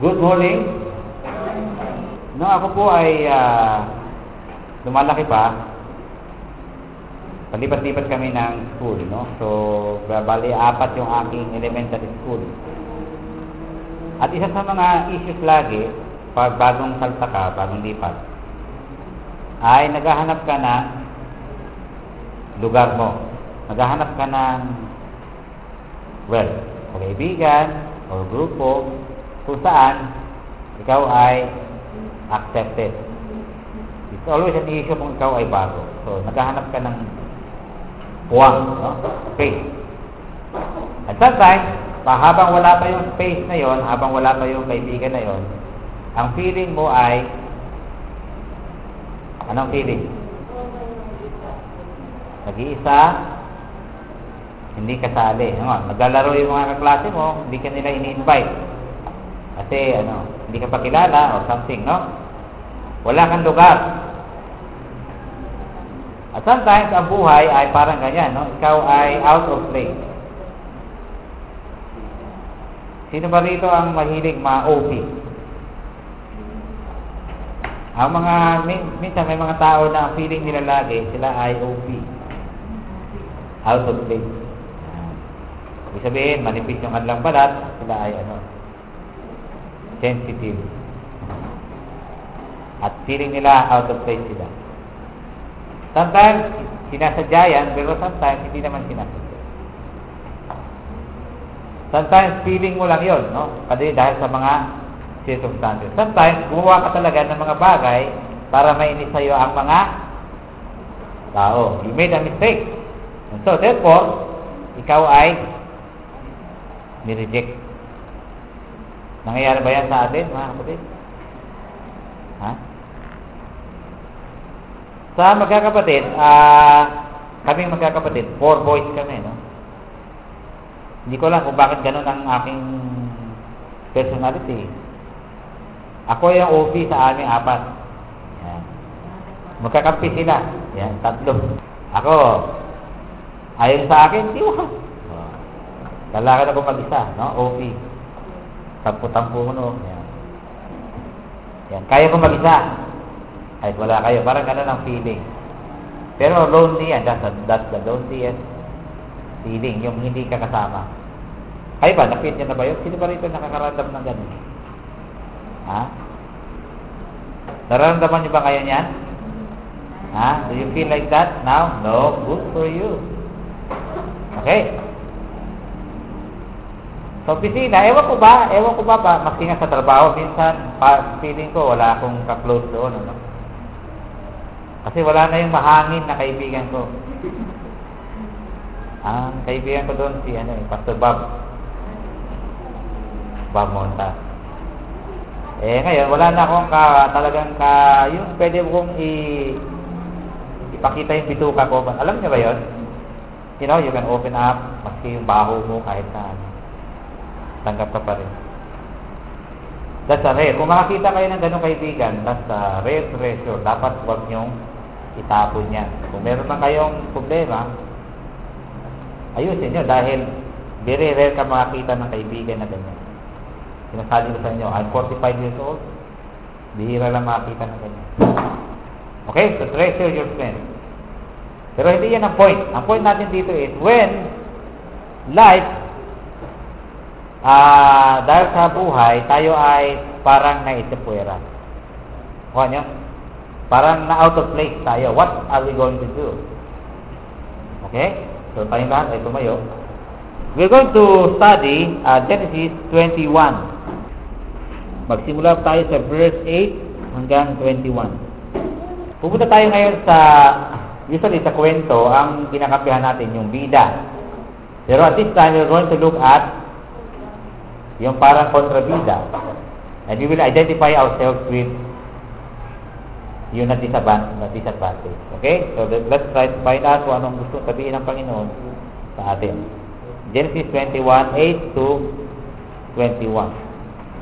Good morning. Nung ako po ay uh, lumalaki pa, palipat-lipat kami ng school, no? So, bali apat yung aking elementary school. At isa sa mga issues lagi, pag bagong salta ka, bagong lipat, ay naghahanap ka na lugar mo. Naghahanap ka ng, well, kaibigan o grupo kung saan ikaw ay accepted. It's always an issue kung ikaw ay bago. So, naghahanap ka ng puwang, no? space. At sometimes, pa, habang wala pa yung space na yon, habang wala pa yung kaibigan na yon, ang feeling mo ay anong feeling? Nag-iisa, hindi kasali. Ano, naglalaro yung mga kaklase mo, hindi ka nila ini-invite. Kasi ano, hindi ka pa kilala or something, no? Wala kang lugar. At sometimes, ang buhay ay parang ganyan, no? Ikaw ay out of place. Sino ba rito ang mahilig ma-OP? Ang mga, minsan may mga tao na ang feeling nila lagi, sila ay OP. Out of place. Ibig sabihin, manipis yung kanilang balat, sila ay ano, sensitive. At feeling nila out of place sila. Sometimes, sinasadya yan, pero sometimes, hindi naman sinasadya. Sometimes, feeling mo lang yon, no? Kasi dahil sa mga circumstances. Sometimes, gumawa ka talaga ng mga bagay para mainis sa'yo ang mga tao. You made a mistake. And so, therefore, ikaw ay ni-reject. Nangyayari ba yan sa atin, mga kapatid? Ha? Sa magkakapatid, ah, uh, kami magkakapatid, four boys kami, no? Hindi ko lang kung bakit ganun ang aking personality. Ako yung OP sa aming apat. Yan. Magkakampi sila. Yan, tatlo. Ako, ayon sa akin, di ba? Lalakad ako mag-isa, no? OP. Tampo-tampo mo, no? Yan. Yan. Kaya ko mag-isa. Kahit wala kayo. Parang ganun ang feeling. Pero lonely yan. That's, a, that's the loneliest feeling. Yung hindi ka kasama. Kayo ba? Nakit niya na ba yun? Sino ba rito nakakaramdam ng ganun? Ha? Nararamdaman niyo ba kayo niyan? Ha? Do you feel like that now? No. Good for you. Okay. Sa opisina, ewan ko ba, ewan ko ba ba, makinga sa trabaho, minsan, pa, feeling ko, wala akong ka-close doon, ano? Kasi wala na yung mahangin na kaibigan ko. Ang kaibigan ko doon, si, ano, eh, Pastor Bob. Bob Monta. Eh, ngayon, wala na akong ka, talagang ka, yung pwede kong i, ipakita yung bituka ko. Alam niyo ba yun? You know, you can open up, maski yung baho mo, kahit na, ano tanggap ka pa rin. That's a rare. Kung makakita kayo ng ganong kaibigan, that's a rare treasure. Dapat huwag nyong itapon yan. Kung meron na kayong problema, ayusin nyo dahil very rare ka makakita ng kaibigan na ganyan. Sinasabi ko sa inyo, I'm 45 years old, bihira lang makakita ng ganyan. Okay? So treasure your friends. Pero hindi yan ang point. Ang point natin dito is when life Ah, dahil sa buhay, tayo ay parang naisipwera. Kuha nyo? Parang na out of place tayo. What are we going to do? Okay? So, tayo lahat ay tumayo. We're going to study uh, Genesis 21. Magsimula tayo sa verse 8 hanggang 21. Pupunta tayo ngayon sa, usually sa kwento, ang kinakapihan natin, yung bida. Pero at this time, we're going to look at yung parang kontrabida. And we will identify ourselves with yung na disadvantage. Okay? So let's try to find out kung anong gusto sabihin ng Panginoon sa atin. Genesis 21, 8 to 21.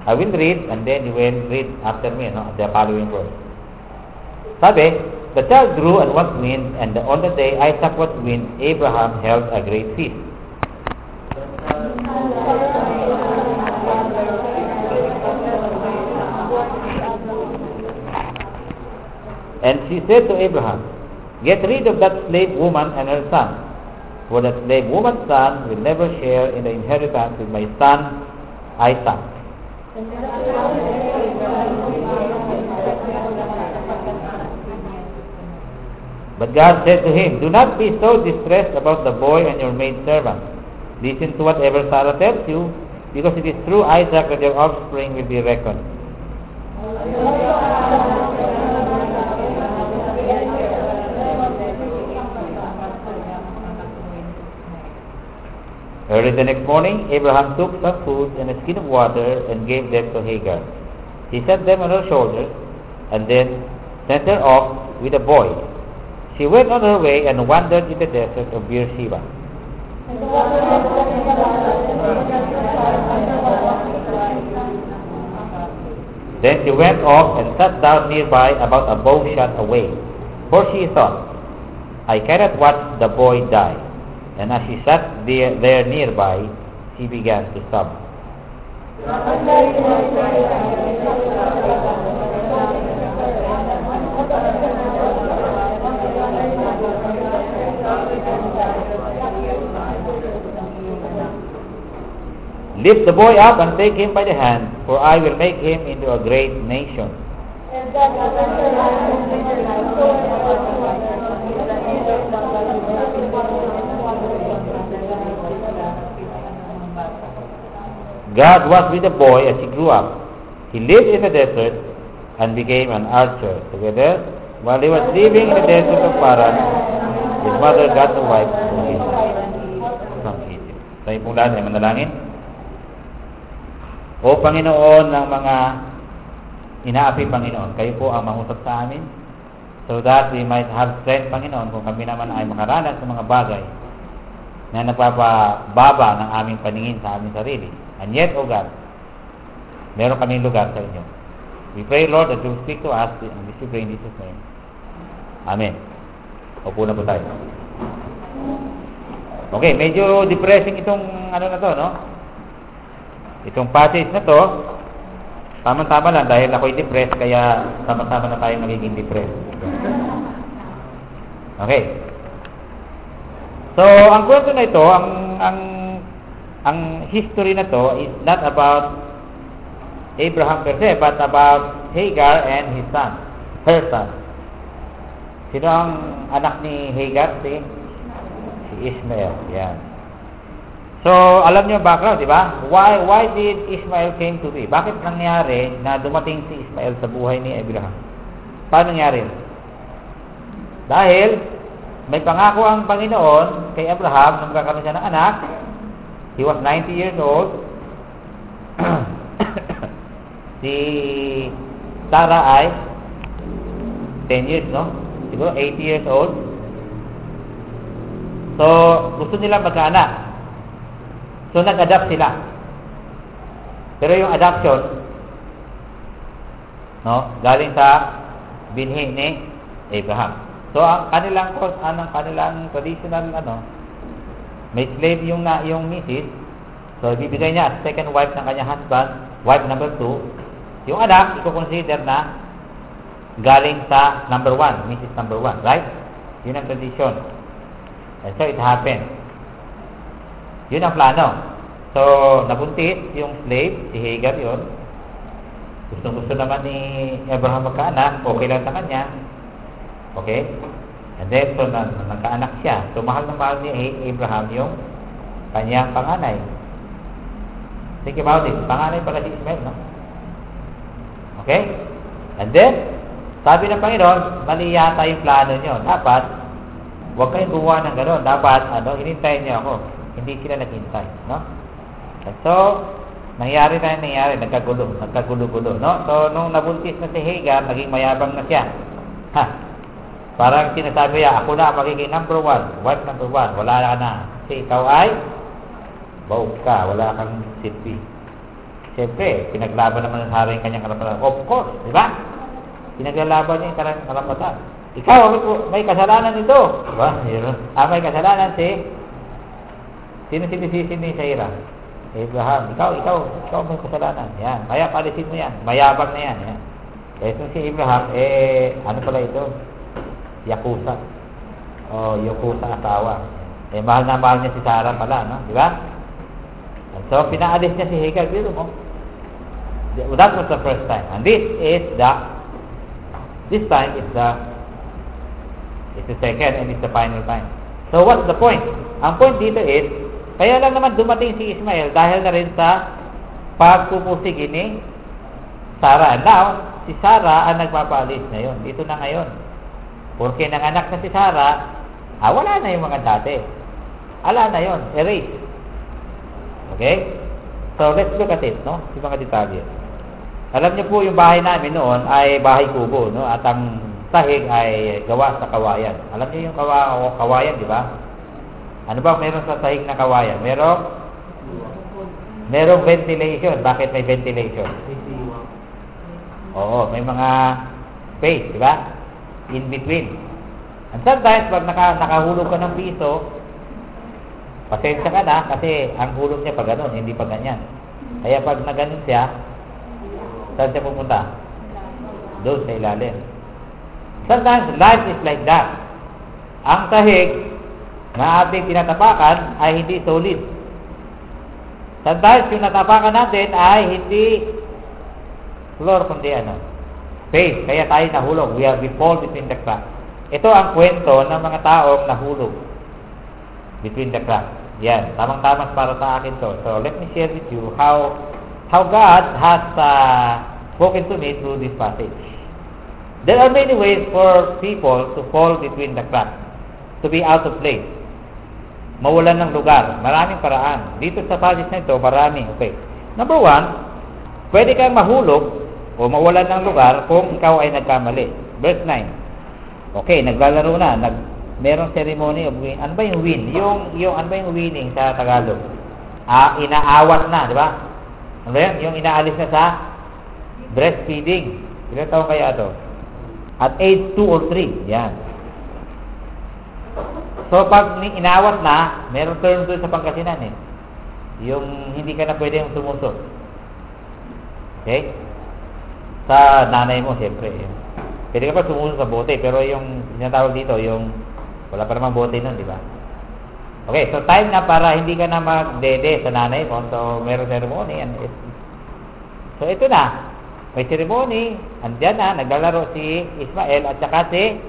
I will read and then you will read after me no, the following verse. Sabi, The child grew and was weaned, and on the day Isaac was weaned, Abraham held a great feast. And she said to Abraham, Get rid of that slave woman and her son, for that slave woman's son will never share in the inheritance with my son Isaac. But God said to him, Do not be so distressed about the boy and your maidservant. Listen to whatever Sarah tells you, because it is through Isaac that your offspring will be reckoned. Early the next morning, Abraham took some food and a skin of water and gave them to Hagar. He set them on her shoulders and then sent her off with a boy. She went on her way and wandered in the desert of Beersheba. Then she went off and sat down nearby about a bow shot away. For she thought, I cannot watch the boy die. And as he sat there, there nearby, he began to sob. Lift the boy up and take him by the hand, for I will make him into a great nation. God was with the boy as he grew up. He lived in the desert and became an archer. Together, while he was living in the desert of Paran, his mother got a wife from Egypt. From Egypt. Tayo pong lahat ay manalangin. O Panginoon ng mga inaapi Panginoon, kayo po ang mangusap sa amin so that we might have strength Panginoon kung kami naman ay makaranas ng mga bagay na nagpapababa ng aming paningin sa aming sarili. And yet, O God, meron kaming lugar sa inyo. We pray, Lord, that you speak to us and we pray in Jesus' name. Amen. Upo na po tayo. Okay, medyo depressing itong ano na to, no? Itong passage na to, tama-tama lang dahil ako'y depressed, kaya sama-sama na tayo magiging depressed. Okay. So, ang kwento na ito, ang ang ang history na to is not about Abraham per se, but about Hagar and his son, her son. Sino ang anak ni Hagar? Si, si Ishmael. Yan. So, alam niyo background, di ba? Why why did Ishmael came to be? Bakit nangyari na dumating si Ishmael sa buhay ni Abraham? Paano nangyari? Dahil may pangako ang Panginoon kay Abraham nung magkakaroon siya ng anak. He was 90 years old. si Sarah ay 10 years, no? Siguro 80 years old. So, gusto nila magkaanak. So, nag-adapt sila. Pero yung adoption, no, galing sa binhi ni Abraham. So, ang kanilang anong kanilang traditional ano, may slave yung na yung misis. So, bibigay niya second wife ng kanyang husband, wife number two. Yung anak, i-consider na galing sa number one, Mrs. number one, right? Yun ang tradition. And so, it happened. Yun ang plano. So, nabuntis yung slave, si Hagar yun. Gusto-gusto naman ni Abraham magkaanak, okay lang sa kanya. Okay? And then, so, na, nagkaanak siya. So, mahal na mahal ni Abraham yung kanyang panganay. Think about it. Panganay pala si Ismael, no? Okay? And then, sabi ng Panginoon, mali yata yung plano nyo. Dapat, huwag kayong gumawa ng gano'n. Dapat, ano, hinintayin nyo ako. Hindi sila naghintay, no? And so, nangyari na nangyari. Nagkagulo. Nagkagulo-gulo, no? So, nung nabuntis na si Hagar, naging mayabang na siya. Ha? Parang sinasabi niya, ako na magiging number one. Wife number one. Wala ka na. Kasi ikaw ay baog ka. Wala kang silbi. Siyempre, pinaglaban naman ng hari yung kanyang karapatan. Of course, di ba? Pinaglalaban niya yung kanyang karapatan. Ikaw, may, may kasalanan nito. Diba? Ah, may kasalanan si Sino sinisisi ni Shaira? Abraham. Ikaw, ikaw, ikaw may kasalanan. Yan. Kaya palisin mo yan. Mayabang na yan. yan. Eh, si Abraham, eh, ano pala ito? Yakuza. O Yakuza asawa. Eh, mahal na mahal niya si Sarah pala, no? Di ba? So, pinaalis niya si Hagar. Dito mo. That was the first time. And this is the, this time is the, it's the second and it's the final time. So, what's the point? Ang point dito is, kaya lang naman dumating si Ismael dahil na rin sa pagpupusig ni Sarah. Now, si Sarah ang nagpapaalis ngayon. Dito na ngayon. Porque nanganak na si Sarah, ah, wala na yung mga dati. Ala na yon, erase. Okay? So, let's look at it, no? Yung mga detalye. Alam niyo po, yung bahay namin noon ay bahay kubo, no? At ang sahig ay gawa sa kawayan. Alam niyo yung kawa kawayan, di ba? Ano ba meron sa sahig na kawayan? Merong merong ventilation. Bakit may ventilation? Oo, may mga space, di ba? In between. And sometimes, pag naka, nakahulog ka ng piso, pasensya ka na kasi ang hulog niya pag ganun, hindi pag ganyan. Kaya pag na ganun siya, saan siya pupunta? Doon sa ilalim. Sometimes, life is like that. Ang sahig na ating tinatapakan ay hindi solid. Sometimes, yung natapakan natin ay hindi floor kundi ano, space. Kaya tayo nahulog. We are we fall between the cracks. Ito ang kwento ng mga taong nahulog between the cracks. Yan, tamang-tamang para sa akin to. So, let me share with you how how God has uh, spoken to me through this passage. There are many ways for people to fall between the cracks, to be out of place, mawalan ng lugar. Maraming paraan. Dito sa passage na ito, marami. Okay. Number one, pwede kang mahulog o mawalan ng lugar kung ikaw ay nagkamali. Verse 9. Okay, naglalaro na. Nag, merong ceremony of win. Ano ba yung win? Yung, yung, ano ba yung winning sa Tagalog? Ah, inaawat na, di ba? Ano ba yan? Yung inaalis na sa breastfeeding. Ilan taon kaya ito? At age 2 or 3. Yan. So, pag inawat na, meron term doon sa pangkasinan eh. Yung hindi ka na pwede yung sumusot. Okay? Sa nanay mo, siyempre. Eh. Pwede ka pa sumusot sa bote, pero yung sinatawag dito, yung wala pa namang bote nun, di ba? Okay, so time na para hindi ka na magdede sa nanay mo. So, meron ceremony. And it, so, ito na. May ceremony. Andiyan na. Naglalaro si Ismael at saka si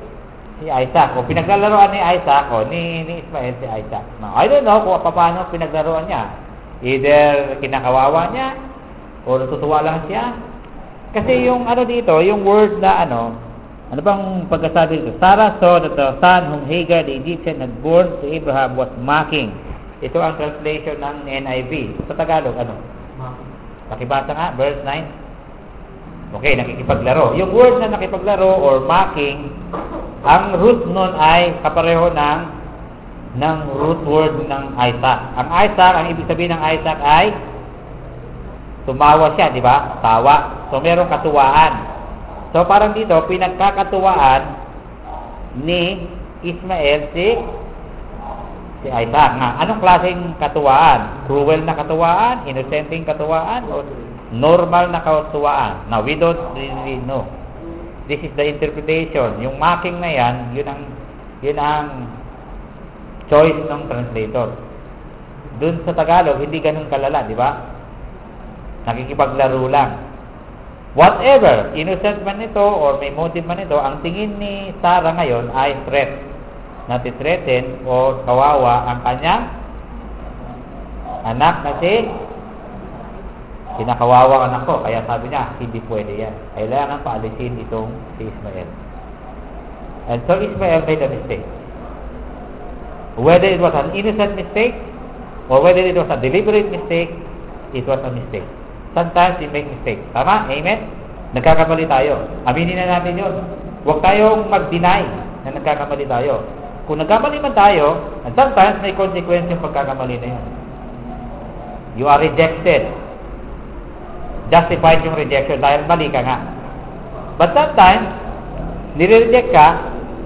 si Isaac. O pinaglalaroan ni Isaac o ni, ni Ismael si Isaac. Now, I don't know kung paano pinaglaruan niya. Either kinakawawa niya o natutuwa lang siya kasi yung ano dito, yung word na ano, ano bang pagkasabi dito? Sarah saw that the son whom Hagar the Egyptian had born to Abraham was mocking. Ito ang translation ng NIV. Sa Tagalog, ano? Pakibasa nga, verse 9. Okay, nakikipaglaro. Yung word na nakipaglaro or mocking, ang root nun ay kapareho ng ng root word ng Isaac. Ang Isaac, ang ibig sabihin ng Isaac ay tumawa siya, di ba? Tawa. So, merong katuwaan. So, parang dito, pinagkakatuwaan ni Ismael si si Isaac. Nga, anong klaseng katuwaan? Cruel na katuwaan? Innocenting katuwaan? O normal na katuwaan? Now, we don't really know. This is the interpretation. Yung mocking na yan, yun ang, yun ang choice ng translator. Doon sa Tagalog, hindi ganun kalala, di ba? Nakikipaglaro lang. Whatever, innocent man ito or may motive man ito, ang tingin ni Sarah ngayon ay threat. Natitreaten o kawawa ang kanyang anak na si kinakawawa anak ko. Kaya sabi niya, hindi pwede yan. Kailangan paalisin itong si Ismael. And so Ismael made a mistake. Whether it was an innocent mistake or whether it was a deliberate mistake, it was a mistake. Sometimes we make mistakes. Tama? Amen? Nagkakamali tayo. Aminin na natin yun. Huwag tayong mag-deny na nagkakamali tayo. Kung nagkamali man tayo, and sometimes may consequence yung pagkakamali na yun. You are rejected. Justified yung rejection dahil mali ka nga. But sometimes, nire-reject ka,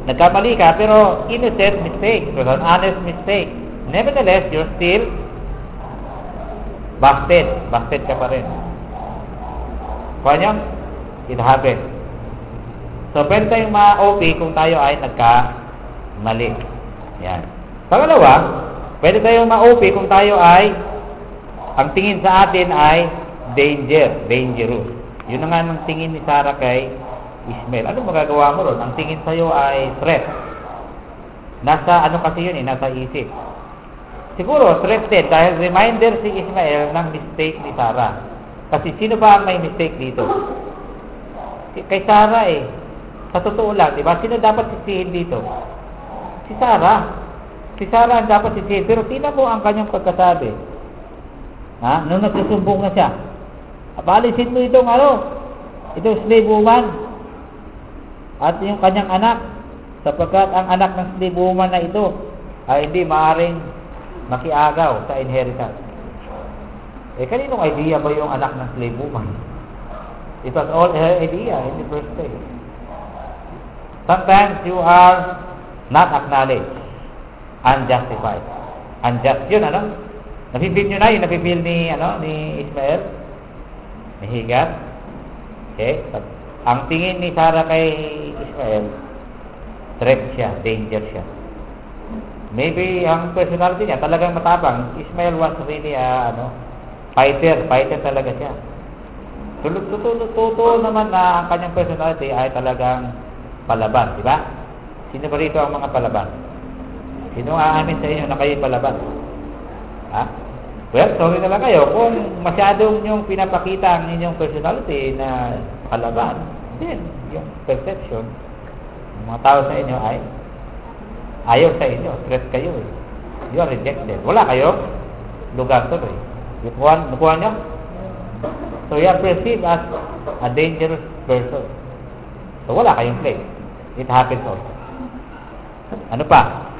nagkamali ka, pero innocent mistake. It was an honest mistake. Nevertheless, you're still Busted. Busted ka pa rin. Kuha niyo? It happened. So, pwede tayong ma-OP kung tayo ay nagka-mali. Yan. Pangalawa, pwede tayong ma-OP kung tayo ay ang tingin sa atin ay danger, dangerous. Yun na nga ng tingin ni Sarah kay Ismail. Ano magagawa mo ron? Ang tingin sa'yo ay threat. Nasa ano kasi yun eh, nasa isip. Siguro, threatened dahil reminder si Ismael ng mistake ni Sarah. Kasi sino ba ang may mistake dito? Kay Sarah eh. Sa totoo lang, di ba? Sino dapat sisihin dito? Si Sarah. Si Sarah ang dapat sisihin. Pero tingnan mo ang kanyang pagkasabi. Ha? Nung nagsusumbong na siya. Abalisin mo itong ano? Itong slave woman. At yung kanyang anak. Sapagkat ang anak ng slave woman na ito ay hindi maaring makiagaw sa inheritance. Eh, kaninong idea ba yung anak ng slave woman? It was all her idea in the first place. Sometimes you are not acknowledged, unjustified. Unjust yun, ano? Napipil nyo na yung napipil ni, ano, ni Ismael? Ni Higar? Okay? Ang tingin ni Sarah kay Ismael, threat siya, danger siya. Maybe ang personality niya talagang matapang. Ismail was really a ano, fighter, fighter talaga siya. Totoo naman na ang kanyang personality ay talagang palaban, di ba? Sino ba rito ang mga palaban? Sino aamin sa inyo na kayo palaban? Ha? Well, sorry na lang kayo. Kung masyadong yung pinapakita ang inyong personality na palaban, then yung perception ng mga tao sa inyo ay Ayaw sa inyo. Threat kayo eh. You are rejected. Wala kayo. Lugar to eh. Nakuha, nakuha nyo? So you are perceived as a dangerous person. So wala kayong place. It happens also. Ano pa?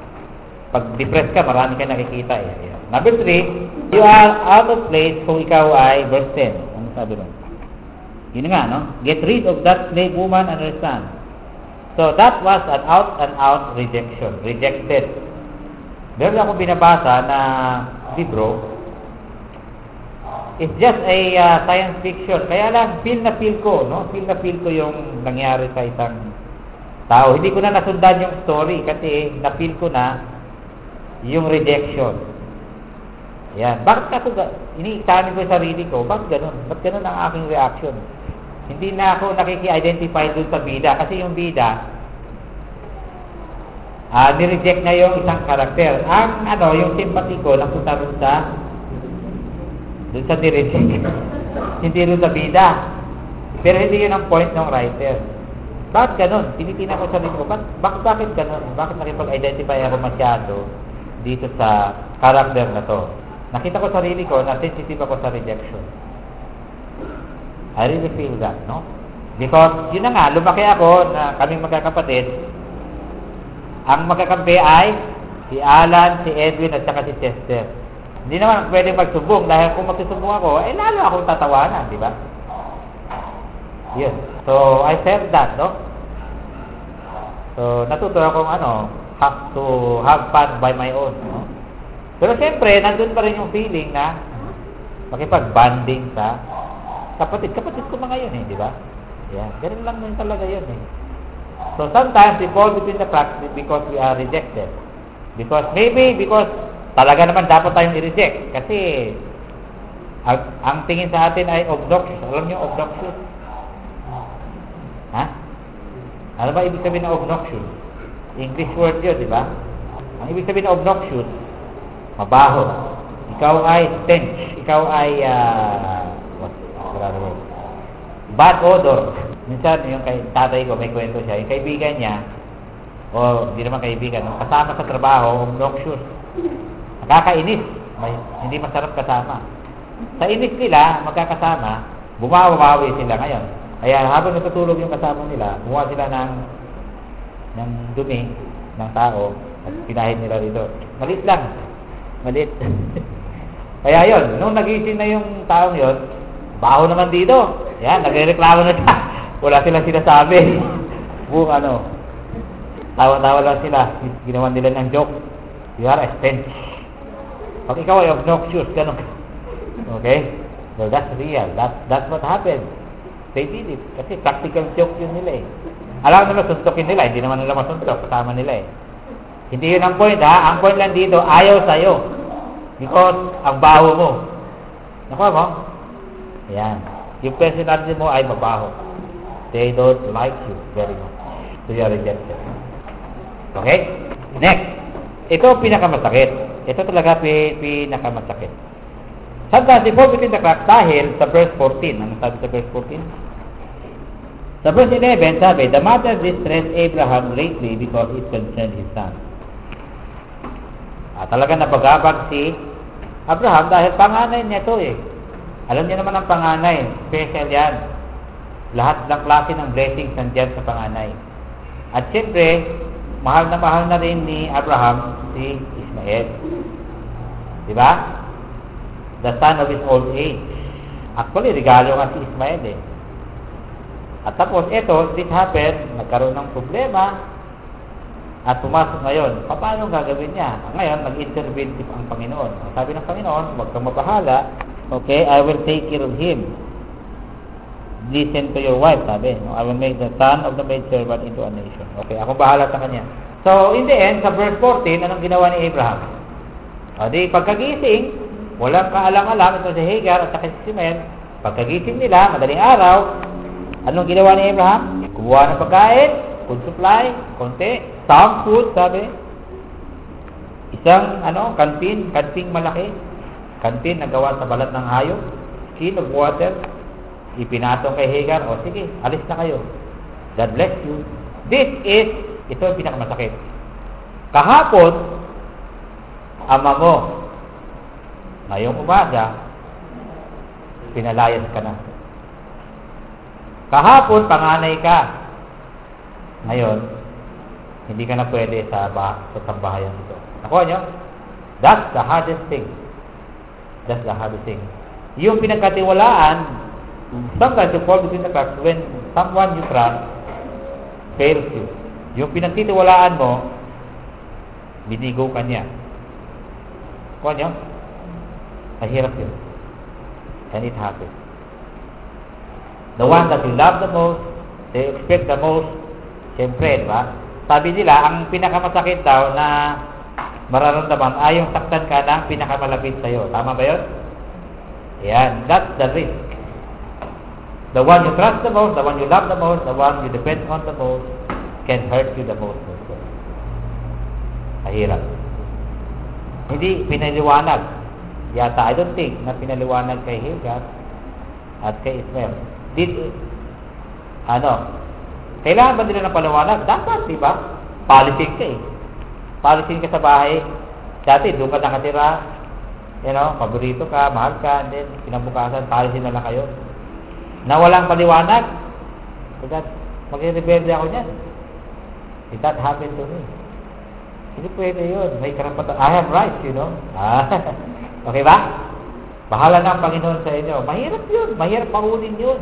Pag depressed ka, marami ka nakikita eh. Number three, you are out of place kung ikaw ay verse 10. Ano sabi mo? Yun nga, no? Get rid of that slave woman and her son So that was an out and out rejection, rejected. Meron ako binabasa na libro. It's just a uh, science fiction. Kaya lang, feel na feel ko, no? Feel na feel ko yung nangyari sa isang tao. Hindi ko na nasundan yung story kasi na-feel ko na yung rejection. Yan. Bakit ako, ini-examine ko yung sarili ko, bakit ganun? Bakit ganun ang aking reaction? Hindi na ako nakiki-identify dun sa bida kasi yung bida uh, nireject na yung isang karakter. Ang ano, yung sympathy ko napunta sa dun sa nireject. hindi rin sa bida. Pero hindi yun ang point ng writer. Bakit ganun? Tinitingnan ko sa sarili ko, bakit, bakit, bakit ganun? Bakit nakipag-identify ako masyado dito sa karakter na to? Nakita ko sarili ko na sensitive ako sa rejection. I really feel that, no? Because, yun na nga, lumaki ako na kaming magkakapatid. Ang magkakampi ay si Alan, si Edwin, at saka si Chester. Hindi naman pwede magsumbong dahil kung magsusumbong ako, eh lalo akong tatawanan, di ba? Yun. So, I felt that, no? So, natuto akong ano, have to have fun by my own, no? Pero siyempre, nandun pa rin yung feeling na makipag-banding sa Kapatid, kapatid ko mga yun eh, di ba? Yeah, ganun lang yun talaga yun eh. So sometimes we fall between the cracks because we are rejected. Because maybe because talaga naman dapat tayong i-reject kasi ang, ang tingin sa atin ay obnoxious. Alam niyo obnoxious? Ha? Ano ba ibig sabihin ng obnoxious? English word yun, di ba? Ang ibig sabihin ng obnoxious, mabaho. Ikaw ay stench. Ikaw ay uh, another word. Bad odor. Minsan, yung kay tatay ko, may kwento siya. Yung kaibigan niya, o hindi naman kaibigan, kasama sa trabaho, obnoxious. Nakakainis. May, hindi masarap kasama. Sa inis nila, magkakasama, bumawawi sila ngayon. Kaya habang natutulog yung kasama nila, bumawa sila ng ng dumi ng tao at pinahid nila dito. Malit lang. Malit. Kaya yon, nung nagising na yung taong yon, Baho naman dito. Yan, nagre-reklamo na siya. Wala silang sinasabi. Buong ano, tawa-tawa lang sila. Ginawa nila ng joke. You are a stench. Pag ikaw ay obnoxious, ganun. Okay? Well, that's real. That, that's what happened. They did it. Kasi practical joke yun nila eh. Alam nila, suntukin nila. Hindi naman nila masuntok. Kasama nila eh. Hindi yun ang point ha. Ang point lang dito, ayaw sa'yo. Because, ang baho mo. Nakuha mo? Ayan. Yung personality mo ay mabaho. They don't like you very much. So you are rejected. Okay? Next. Ito pinakamasakit. Ito talaga pinakamasakit. Sometimes before between the cracks dahil sa verse 14. Ano sabi sa verse 14? Sa verse 11, sabi, The matter distressed Abraham greatly because it concerned his son. Ah, talaga napagabag si Abraham dahil panganay niya ito eh. Alam niyo naman ang panganay, special yan. Lahat ng klase ng blessings nandiyan sa panganay. At siyempre, mahal na mahal na rin ni Abraham si Ismael. Di ba? The son of his old age. Actually, regalo nga si Ismael eh. At tapos, ito, this happened, nagkaroon ng problema, at pumasok ngayon. Paano gagawin niya? Ngayon, nag-intervene ang Panginoon. Sabi ng Panginoon, huwag kang mabahala, Okay, I will take care of him. Listen to your wife, sabi. No? I will make the son of the maid servant into a nation. Okay, ako bahala sa kanya. So, in the end, sa verse 14, anong ginawa ni Abraham? O di, pagkagising, walang kaalam-alam ito si Hagar at si Simen. Pagkagising nila, madaling araw, anong ginawa ni Abraham? Kumuha ng pagkain, food supply, konti, some food, sabi. Isang, ano, kantin, kanting malaki, kantin na gawa sa balat ng hayop, skin of water, ipinatong kay Hagar, o sige, alis na kayo. God bless you. This is, ito ang pinakamasakit. Kahapon, ama mo, ngayong umaga, pinalayas ka na. Kahapon, panganay ka. Ngayon, hindi ka na pwede sa, bah sa sambahayan ito. Nakuha nyo? That's the hardest thing. That's the hardest thing. Yung pinagkatiwalaan, sometimes you fall between the cracks when someone you trust fails you. Yung pinagtitiwalaan mo, binigo ka niya. Kuha niyo? Mahirap yun. And it happens. The one that you love the most, they expect the most, siyempre, di ba? Sabi nila, ang pinakamasakit daw na mararamdaman ay yung saktan ka ng pinakamalapit sa'yo. Tama ba yun? Yan. That's the risk. The one you trust the most, the one you love the most, the one you depend on the most, can hurt you the most. Mahirap. Hindi pinaliwanag. Yata, I don't think na pinaliwanag kay Hagar at kay Ismael. Did, ano, kailangan ba nila ng paliwanag? Dapat, di ba? Policy ka eh palisin ka sa bahay, dati doon ka nakatira, you know, paborito ka, mahal ka, and then kinabukasan, palisin na lang kayo. Na walang paliwanag, that, mag-rebelde ako niyan. If that happened to me. Hindi pwede yun. May karapatan. I have rights, you know. Ah, okay ba? Bahala na ang Panginoon sa inyo. Mahirap yun. Mahirap paulin yun.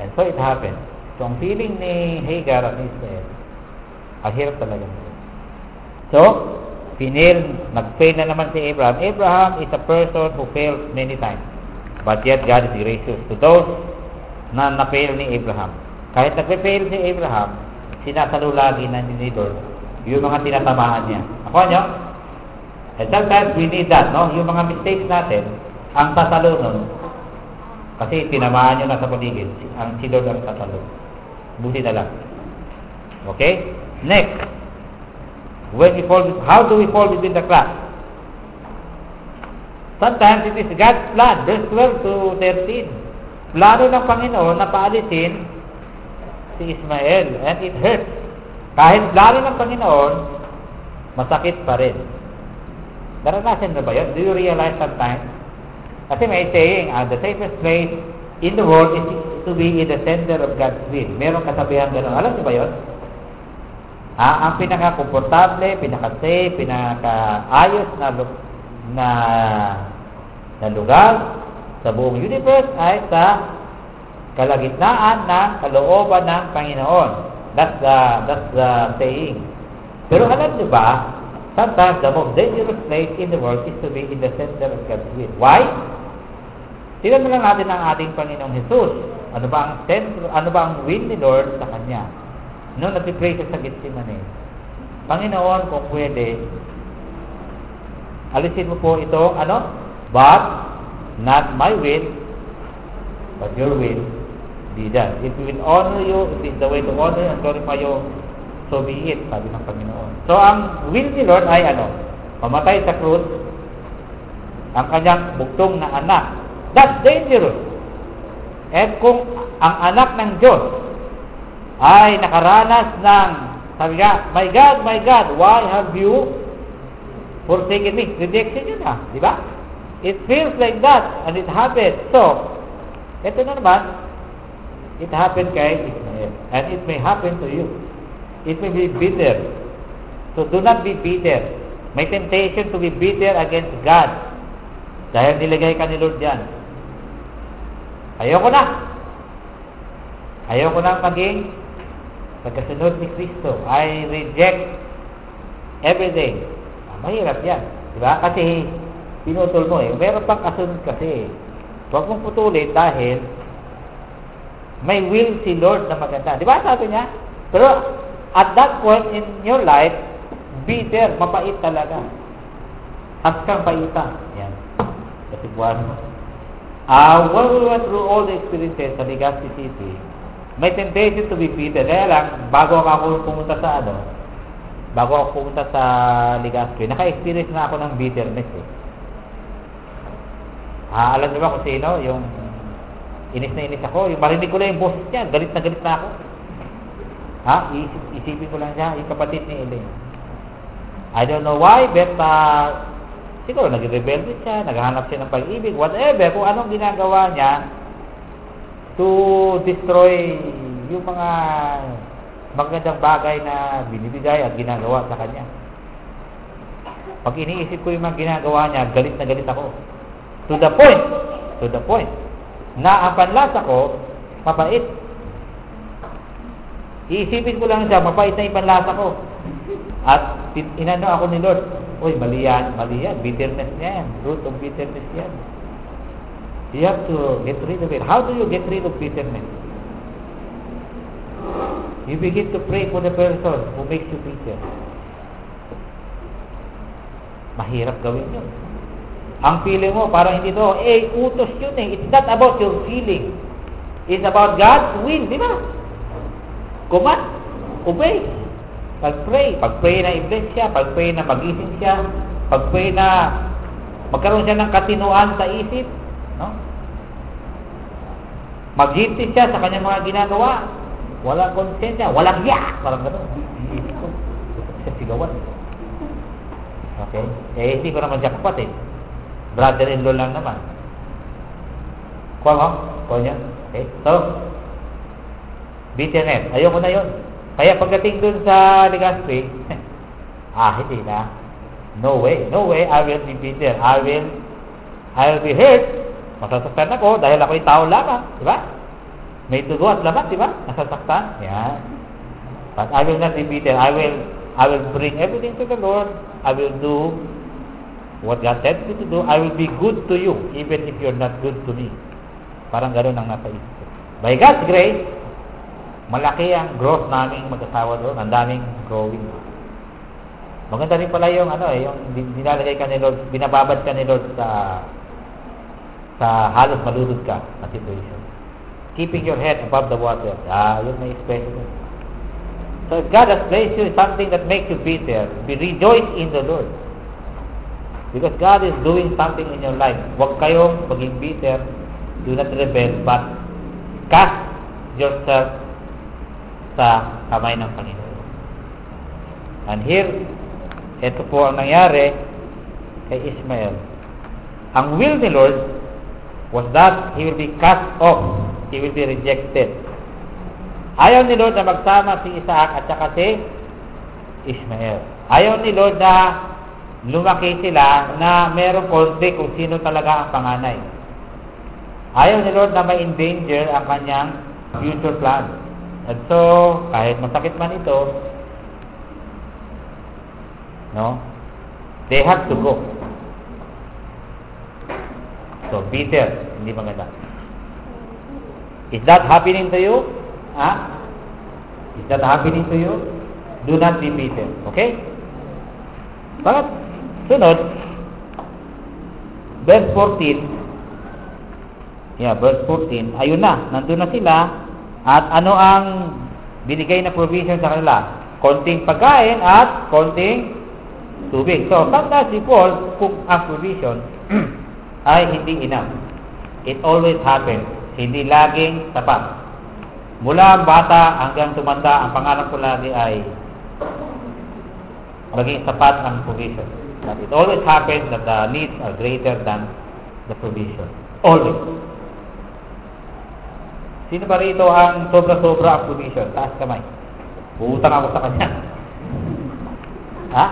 And so it happened. So, ang feeling ni Hagar at Israel, ang hirap talaga. So, pinil, nag-fail na naman si Abraham. Abraham is a person who fails many times. But yet, God is gracious to those na na-fail ni Abraham. Kahit nag-fail si Abraham, sinasalo lagi ni Lord yung mga tinatamaan niya. Ako nyo? And sometimes we need that, no? Yung mga mistakes natin, ang tatalo nun, kasi tinamaan nyo na sa paligid, ang si Lord ang tatalo. Buti na lang. Okay? Next, when we fall, how do we fall between the cracks? Sometimes it is God's plan, verse 12 to 13. Plano ng Panginoon na paalisin si Ismael and it hurts. Kahit plano ng Panginoon, masakit pa rin. Naranasan na ba yun? Do you realize sometimes? Kasi may saying, uh, the safest place in the world is to be in the center of God's will. Meron kasabihan gano'n. Alam niyo ba yun? Ah, ang pinaka-komportable, pinaka-safe, pinaka-ayos na, na, na lugar sa buong universe ay sa kalagitnaan ng kalooban ng Panginoon. That's the, that's the saying. Pero alam niyo ba, sometimes the most dangerous place in the world is to be in the center of God's will. Why? Tignan mo lang natin ang ating Panginoong Jesus. Ano ba ang sentro, ano ba ang will ni Lord sa kanya? Noong nag-pray siya sa Gethsemane, Panginoon, kung pwede, alisin mo po ito, ano? But, not my will, but your will be done. If we will honor you, it is the way to honor and glorify you, so be it, sabi ng Panginoon. So, ang will ni Lord ay ano? Mamatay sa krus, ang kanyang bugtong na anak. That's dangerous. At kung ang anak ng Diyos ay nakaranas ng, sabi nga, My God, my God, why have you forsaken me? Rejection yun ah, di ba? It feels like that, and it happened. So, ito na naman, it happened kay Ismael. And it may happen to you. It may be bitter. So, do not be bitter. May temptation to be bitter against God. Dahil nilagay ka ni Lord dyan. Ayoko na. Ayoko na maging pagkasunod ni Kristo. I reject everything. Ah, mahirap yan. Diba? Kasi pinutol mo eh. Meron pang kasunod kasi. Huwag mong putulin dahil may will si Lord na maganda. Di ba sabi niya? Pero at that point in your life, bitter, mapait talaga. Hanggang paita. Yan. Kasi buwan mo. Uh, when we went through all the experiences sa Legazpi City, may temptation to be bitter. Kaya lang, bago ako pumunta sa ano, bago ako pumunta sa Legazpi, naka-experience na ako ng bitterness eh. Ah, alam niyo ba kung sino? Yung inis na inis ako. Yung marinig ko lang yung boses niya, galit na galit na ako. Ha? Isip, isipin ko lang siya, yung kapatid ni Elaine. I don't know why, but uh, Siguro nag-rebelde siya, naghahanap siya ng pag-ibig, whatever, kung anong ginagawa niya to destroy yung mga magandang bagay na binibigay at ginagawa sa kanya. Pag iniisip ko yung mga ginagawa niya, galit na galit ako. To the point, to the point, na ang panlasa ko, mapait. Iisipin ko lang siya, mapait na yung panlasa ko. At inano ako ni Lord, Uy, mali yan, mali yan. Bitterness niya yan. Root of bitterness yan. You have to get rid of it. How do you get rid of bitterness? You begin to pray for the person who makes you bitter. Mahirap gawin yun. Ang feeling mo, parang hindi to, eh, utos yun eh. It's not about your feeling. It's about God's will, di ba? Command, obey. Pag-pray, pag-pray na i-bless siya, pag-pray na magising siya, pag-pray na magkaroon siya ng katinuan sa isip, no? Maghiti siya sa kanyang mga ginagawa. Walang konsensya, walang yak, parang gano'n. Siya sigawan. Okay? Eh, hindi ko naman siya kapatid. Brother-in-law lang naman. Kuha mo? Kuha niya? Okay? So, bitterness. Ayoko na yon. Kaya pagdating dun sa Legazpi, ah, hindi na. No way. No way. I will be bitter. I will, I will be hurt. Masasaktan ako dahil ako'y tao lamang. Di ba? May tugo at lamat, di ba? Nasasaktan. Yan. But I will not be bitter. I will, I will bring everything to the Lord. I will do what God said me to do. I will be good to you even if you're not good to me. Parang gano'n ang nasa isip. By God's grace, malaki ang growth naming mag-asawa doon. Ang daming growing. Maganda rin pala yung ano eh, yung dinalagay ka ni Lord, binababad ka ni Lord sa sa halos malulod ka na situation. Keeping your head above the water. Ah, yun may expression. So if God has placed you in something that makes you bitter, be rejoice in the Lord. Because God is doing something in your life. Huwag kayong maging bitter. Do not rebel, but cast yourself sa kamay ng Panginoon. And here, ito po ang nangyari kay Ismael. Ang will ni Lord was that he will be cast off. He will be rejected. Ayaw ni Lord na magsama si Isaac at saka si Ismael. Ayaw ni Lord na lumaki sila na merong konti kung sino talaga ang panganay. Ayaw ni Lord na ma-endanger ang kanyang future plan. At so, kahit masakit man ito, no, they have to go. So, bitter, hindi maganda. Is that happening to you? Ha? Is that happening to you? Do not be bitter. Okay? But, sunod, verse 14, yeah, verse 14, ayun na, nandun na sila, at ano ang binigay na provision sa kanila? Konting pagkain at konting tubig. So, sometimes si Paul, kung ang provision ay hindi enough. It always happens. Hindi laging sapat. Mula bata hanggang tumanda, ang pangarap ko lagi ay maging sapat ang provision. But it always happens that the needs are greater than the provision. Always. Sino ba rito ang sobra-sobra ang provision? Taas kamay. Uutang ako sa kanya. ha?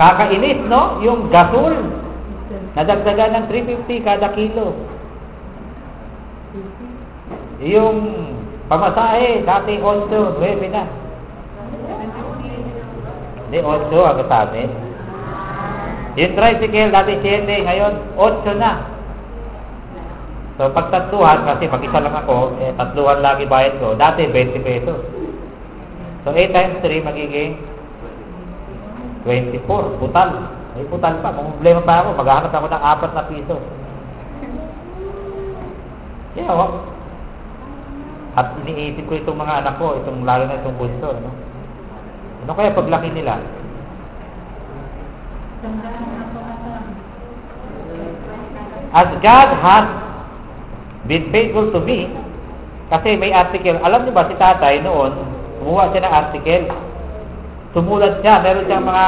Kakainis, no? Yung gasol. Nadagdagan ng 350 kada kilo. Yung pamasahe, dati 8, 9 na. Hindi, 8 ang kasabi. Yung tricycle, dati 7, ngayon 8 na. So, pag tatluhan, kasi pag isa lang ako, eh, tatluhan lagi bayad ko. Dati, 20 pesos. So, 8 times 3 magiging 24. Putal. Ay, putal pa. Kung problema pa ako, maghahanap ako ng 4 na piso. Yeah, oh. At iniisip ko itong mga anak ko, itong lalo na itong bunso. Ano, ano kaya paglaki nila? As God has been faithful to me, kasi may article, alam niyo ba si tatay noon, kumuha siya ng article, sumulat siya, meron siyang mga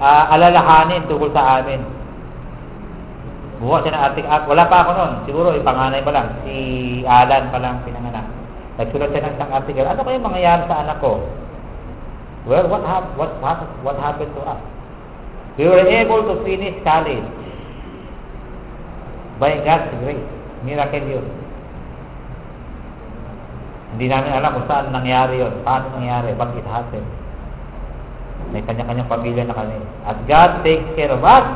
uh, alalahanin tungkol sa amin. Kumuha siya ng article, at wala pa ako noon, siguro ipanganay pa lang, si Alan pa lang pinanganak. Nagsulat siya ng isang article, ano kaya mangyayari sa anak ko? Well, what, hap what, what, what happened to us? We were able to finish college by God's grace. Miracle yun. Hindi namin alam kung saan nangyari yun. Paano nangyari? But it happened. May kanya-kanyang pamilya na kami. At God takes care of us.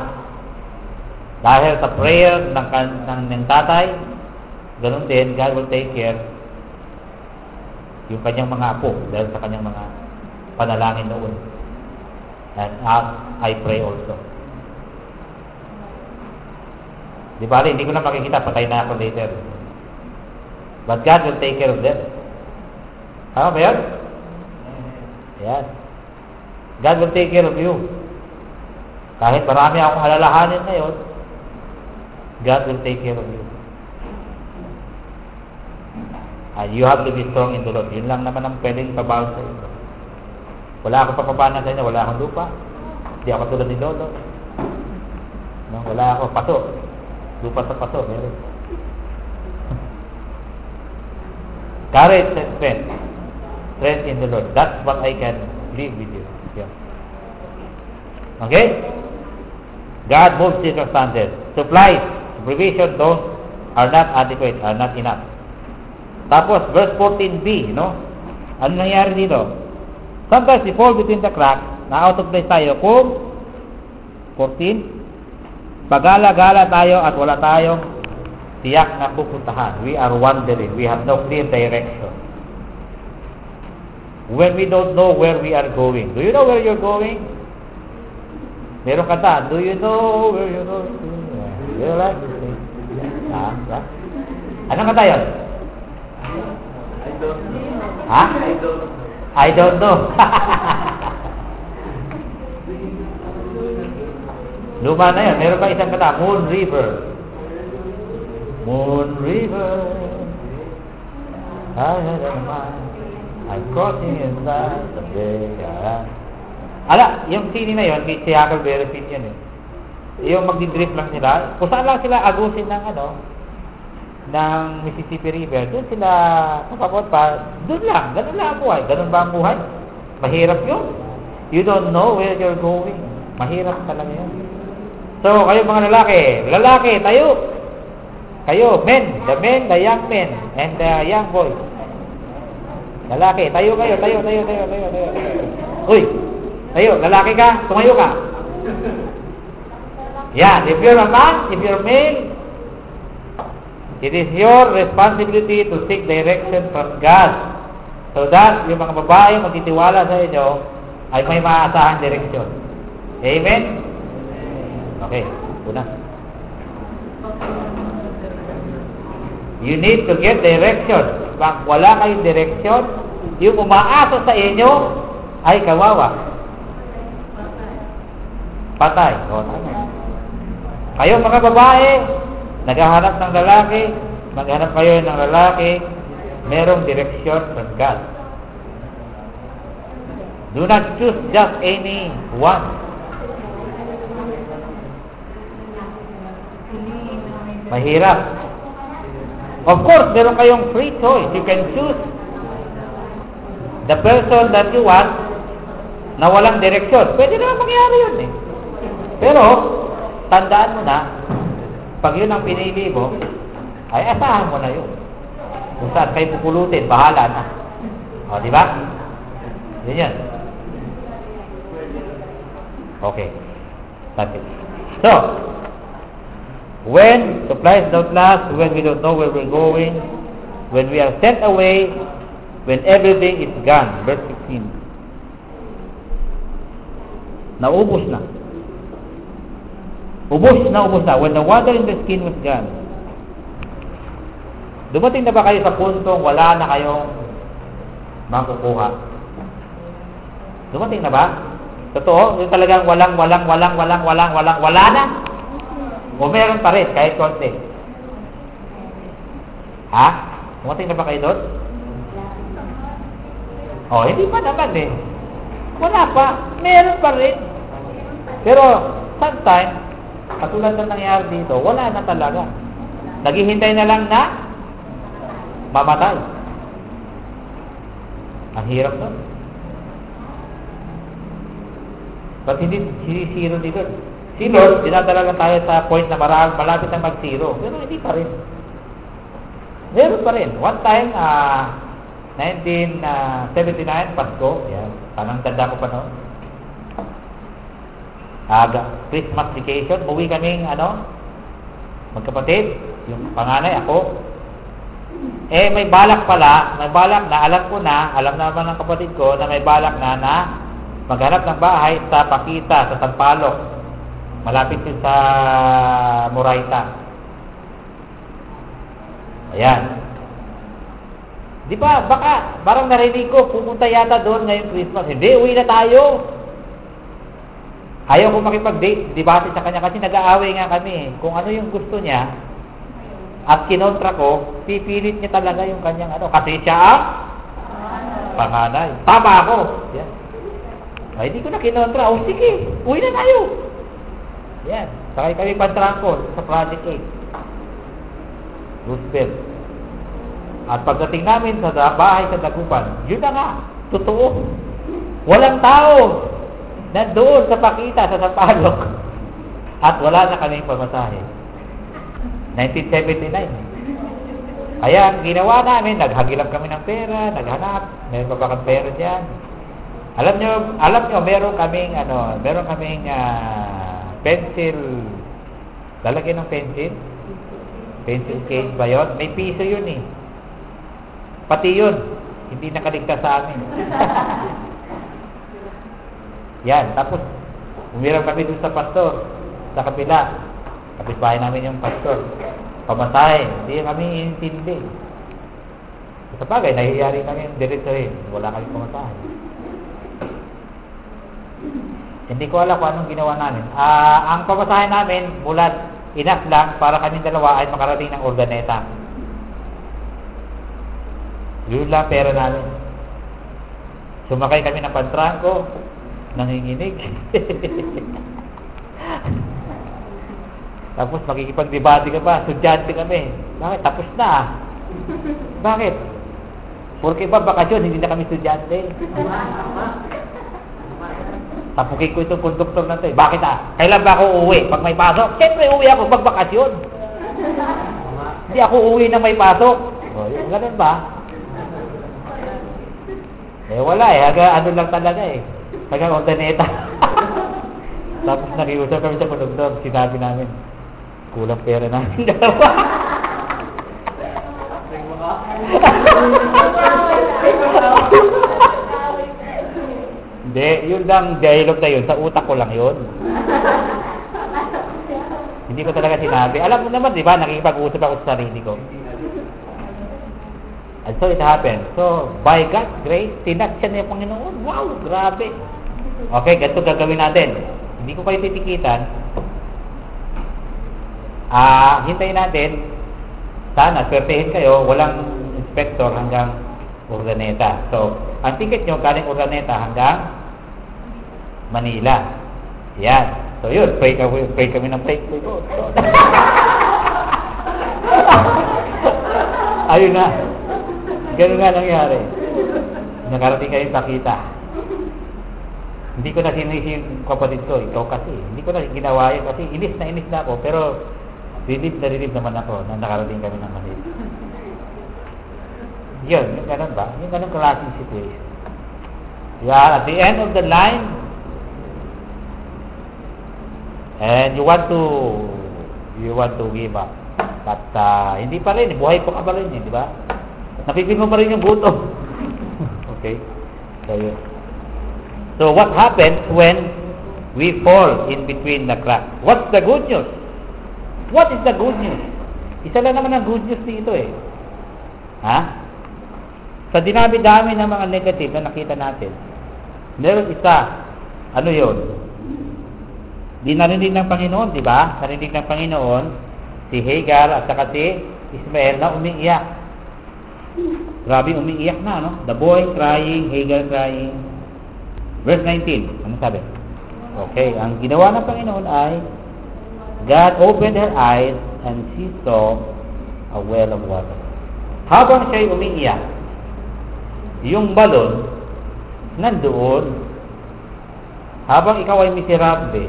Dahil sa prayer ng, ng, ng tatay, ganun din, God will take care yung kanyang mga apo dahil sa kanyang mga panalangin noon. And as I pray also. Di ba, hindi ko na makikita, patay na ako later. But God will take care of them. Tama ba yan? Yes. God will take care of you. Kahit marami akong alalahanin ngayon, God will take care of you. And you have to be strong in the Lord. Yun lang naman ang pwedeng pabaw sa iyo. Wala akong papapanan sa inyo, wala akong lupa. Hindi ako tulad ni Lolo. No, wala ako pato. Lupa sa pato, meron. Courage and strength. Strength in the Lord. That's what I can leave with you. Yeah. Okay? God moves circumstances. Supplies, provision, don't, are not adequate, are not enough. Tapos, verse 14b, no? Ano nangyari dito? Sometimes we fall between the cracks, na out of place tayo kung 14, pagala-gala tayo at wala tayong tiyak na pupuntahan. We are wandering. We have no clear direction. When we don't know where we are going. Do you know where you're going? Meron kanta, do you know where you're going? Do you like sing? Ah, ah. Anong kanta yun? I don't know. Ha? I don't I don't know. Luma na yan. Meron pa isang kata, Moon River. Moon River. I had a mind. I'm crossing inside the bay. Ala, yung sini na yun, si Huckleberry Finn yun eh. Yung magdi-drift lang sila, kung saan lang sila agusin ng ano, ng Mississippi River, doon sila kapapot pa, doon lang, ganun lang ang buhay. Ganun ba ang buhay? Mahirap yun. You don't know where you're going. Mahirap talaga yun. So, kayo mga lalaki, lalaki, tayo. Kayo, men, the men, the young men, and the young boys. Lalaki, tayo kayo, tayo, tayo, tayo, tayo, tayo. Uy, tayo, lalaki ka, tumayo ka. Yan, if you're a man, if you're male, It is your responsibility to seek direction from God. So that yung mga babae magtitiwala sa inyo ay may maasahang direksyon. Amen? Okay, una. You need to get direction. Pag wala kayong direksyon, yung umaasa sa inyo ay kawawa. Patay. O. Kayo mga babae, naghahanap ng lalaki, maghanap kayo ng lalaki, merong direksyon from God. Do not choose just any one. Mahirap. Of course, meron kayong free choice. You can choose the person that you want na walang direksyon. Pwede naman mangyari yun eh. Pero, tandaan mo na, pag yun ang pinili mo, ay asahan mo na yun. Kung saan kayo pupulutin, bahala na. O, di ba? Yun yan. Okay. That's it. So, when supplies don't last, when we don't know where we're going, when we are sent away, when everything is gone. Verse 16. Naubos na. Ubos na ubos na. When the water in the skin was gone. Dumating na ba kayo sa puntong wala na kayong makukuha? Dumating na ba? Totoo? Yung talagang walang, walang, walang, walang, walang, walang, wala na? O meron pa rin, kahit konti? Ha? Dumating na ba kayo doon? Oh, hindi pa naman eh. Wala pa. Meron pa rin. Pero, sometimes, katulad ng nangyari dito, wala na talaga. Naghihintay na lang na mamatay. Ang hirap nun. Ba't hindi sinisiro dito? Si Lord, dinadala lang tayo sa point na marami, malapit na mag-zero. Pero hindi pa rin. Meron pa rin. One time, uh, 1979, Pasko, yan. Parang tanda ko pa noon. Aga, Christmas vacation, uwi kaming, ano, magkapatid, yung panganay, ako. Eh, may balak pala, may balak na, alam ko na, alam naman ng kapatid ko, na may balak na na maghanap ng bahay sa Pakita, sa Tampalok. Malapit yun sa Moraita. Ayan. Di ba, baka, parang narinig ko, pupunta yata doon ngayong Christmas. Hindi, uwi na tayo. Ayaw ko makipag-debate sa kanya kasi nag-aaway nga kami. Kung ano yung gusto niya, at kinontra ko, pipilit niya talaga yung kanyang ano. Kasi siya ang panganay. Tama ako. Yan. Ay, di ko na kinontra. O sige, uwi na tayo. Yan. Sakay kami pantrangko sa Project 8. Roosevelt. At pagdating namin sa bahay sa Dagupan, yun na nga, totoo. Walang tao. Nandoon sa Pakita, sa Sapalok. At wala na kaming pamasahe. 1979. Kaya ang ginawa namin, naghagilap kami ng pera, naghanap, meron pa bakang pera diyan. Alam nyo, alam nyo, meron kaming, ano, meron kaming uh, pencil, lalagyan ng pencil, pencil case ba yun? May piso yun eh. Pati yun, hindi nakaligtas sa amin. Yan, tapos, umiram kami dun sa pastor, sa kapila. Kapitbahay namin yung pastor. Pamatay, hindi kami intindi. Sa bagay, nahihiyari kami yung direktorin. Wala kami pamasahe. Hindi ko alam kung anong ginawa namin. Uh, ang pamasahe namin, mula enough lang para kami dalawa ay makarating ng organeta. Yun lang pera namin. Sumakay kami ng pantrangko, nanginginig. Tapos makikipag-debate ka pa, estudyante kami. Bakit? Tapos na. Bakit? Porque ba bakasyon, hindi na kami estudyante. Tapukin ko itong konduktor na ito. Eh. Bakit ah? Kailan ba ako uuwi? Pag may pasok? Siyempre uuwi ako pag bakasyon. Hindi ako uuwi na may pasok. O, ganun ba? Eh wala eh. Haga, ano lang talaga eh. Haga ordaneta. Tapos nakiusap kami sa konduktor. Sinabi namin, kulang pera namin dalawa. Hindi, yun lang dialogue na yun. Sa utak ko lang yun. Hindi ko talaga sinabi. Alam mo naman, di ba, nakikipag-usap ako sa sarili ko. And so it happened. So, by God's grace, tinatcha niya yung Panginoon. Wow, grabe. Okay, ganito gagawin natin. Hindi ko kayo titikitan. Ah, hintayin natin. Sana, swertehin kayo. Walang inspector hanggang Urdaneta. So, ang ticket nyo galing Urdaneta hanggang Manila. Yan. So, yun. Pray kami, pray kami ng pray. pray ko. Ayun na. Ganun nga nangyari. Nakarating kayo pakita. Hindi ko na sinisi yung kapatid ko, ikaw kasi. Hindi ko na ginawa yun kasi inis na inis na ako. Pero relief na relief naman ako na nakarating kami ng Manila. Yun, yung ganun ba? Yung ganun klaseng situation. You are at the end of the line and you want to you want to give up. But uh, hindi pa rin, buhay pa ka pa rin, di ba? Napipil mo pa rin yung gutom. okay? So, yun. So, what happens when we fall in between the cracks? What's the good news? What is the good news? Isa lang naman ang good news dito eh. Ha? Sa dinami-dami ng mga negative na nakita natin, meron isa, ano yon? Di narinig ng Panginoon, di ba? Narinig ng Panginoon, si Hagar at saka si Ismael na umiiyak. Grabe, umiiyak na, no? The boy crying, Hagar crying. Verse 19, ano sabi? Okay, ang ginawa ng Panginoon ay God opened her eyes and she saw a well of water. Habang siya'y umiiyak, yung balon nandoon habang ikaw ay miserable,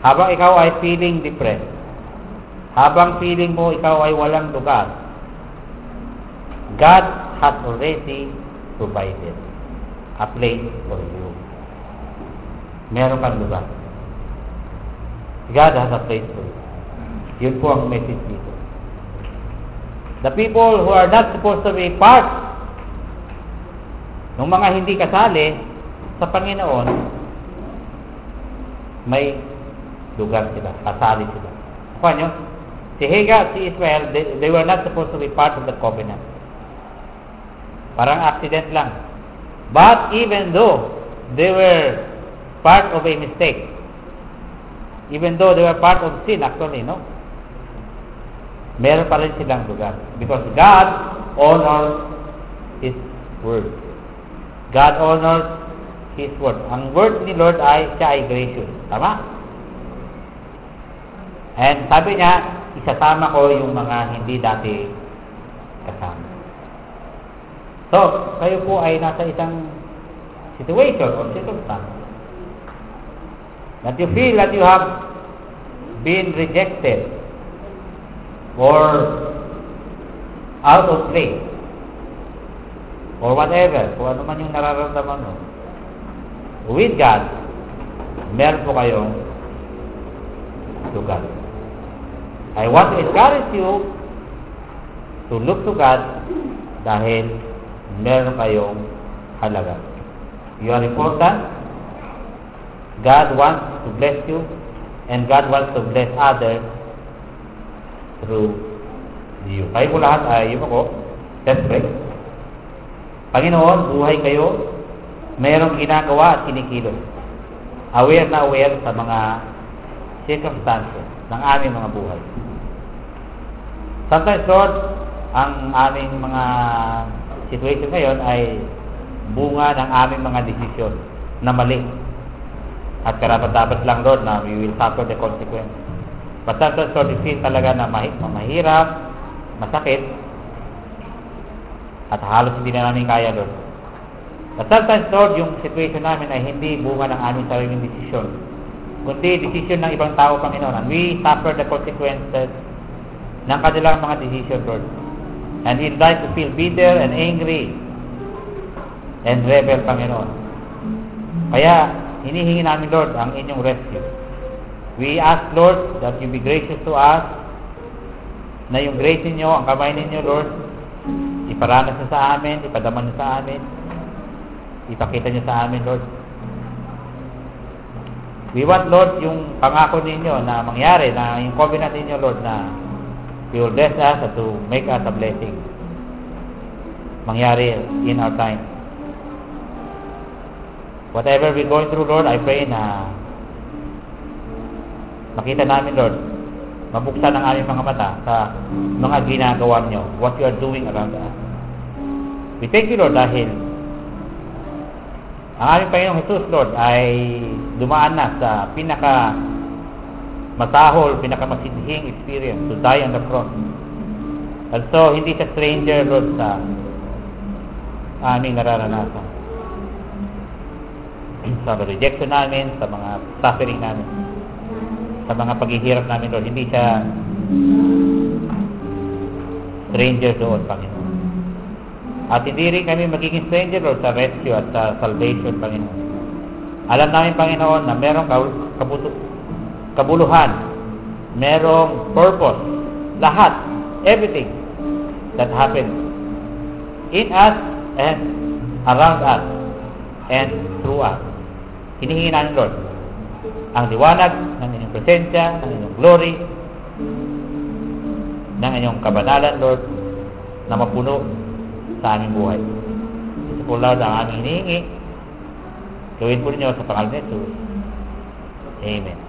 habang ikaw ay feeling depressed, habang feeling mo ikaw ay walang lugar, God has already provided a place for you. Meron kang lugar. God has a place for you. Yun po ang message dito. The people who are not supposed to be part ng mga hindi kasali sa Panginoon, may lugar sila, kasali sila. Kuha nyo? Si Hagar, si Israel, they, they were not supposed to be part of the covenant. Parang accident lang. But even though they were part of a mistake, even though they were part of sin actually, no? Meron pa rin silang lugar. Because God honors His word. God honors His word. Ang word ni Lord ay, siya ay gracious. Tama? And sabi niya, isasama ko yung mga hindi dati kasama. So, kayo po ay nasa isang situation or circumstance that you feel that you have been rejected or out of place or whatever, kung ano man yung nararamdaman mo. With God, meron po kayong lugar. I want to encourage you to look to God dahil meron kayong halaga. You are important. God wants to bless you and God wants to bless others through you. Kayo po lahat ay, yun ako, let's pray. Panginoon, buhay kayo, mayroong ginagawa at kinikilos. Aware na aware sa mga circumstances ng aming mga buhay. Sometimes, Lord, ang aming mga situation ngayon ay bunga ng aming mga desisyon na mali. At karapat-dapat lang, Lord, na we will suffer the consequence. Sometimes, Lord, we feel talaga na mahi- mahirap, masakit, at halos hindi na namin kaya, Lord. But sometimes, Lord, yung situation namin ay hindi bunga ng aming sariling desisyon, kundi desisyon ng ibang tao, Panginoon. And we suffer the consequences ng kanilang mga decision, Lord. And in like to feel bitter and angry and rebel, Panginoon. Kaya, hinihingi namin, Lord, ang inyong rescue. We ask, Lord, that you be gracious to us, na yung grace ninyo, ang kamay ninyo, Lord, iparanas niyo sa amin, ipadama niyo sa amin, ipakita niyo sa amin, Lord. We want, Lord, yung pangako ninyo na mangyari, na yung covenant ninyo, Lord, na you will bless us to make us a blessing. Mangyari in our time. Whatever we're going through, Lord, I pray na makita namin, Lord, mabuksan ang aming mga mata sa mga ginagawa nyo, what you are doing around us. We thank you, Lord, dahil ang aming Panginoong Jesus, Lord, ay dumaan na sa pinaka masahol, pinaka masidhing experience to die on the cross. And so, hindi siya stranger, Lord, sa aming nararanasan. Sa rejection namin, sa mga suffering namin, sa mga paghihirap namin, Lord, hindi siya stranger doon, Panginoon. At hindi rin kami magiging stranger, Lord, sa rescue at sa salvation, Panginoon. Alam namin, Panginoon, na merong kabuto, kabuluhan, merong purpose, lahat, everything that happens in us and around us and through us. Hinihingi namin, Lord, ang liwanag ng inyong presensya, ng inyong glory, ng inyong kabanalan, Lord, na mapuno sa aming buhay. Ito po, Lord, ang aming hinihingi. Gawin po ninyo sa pangalan ni Jesus. Amen.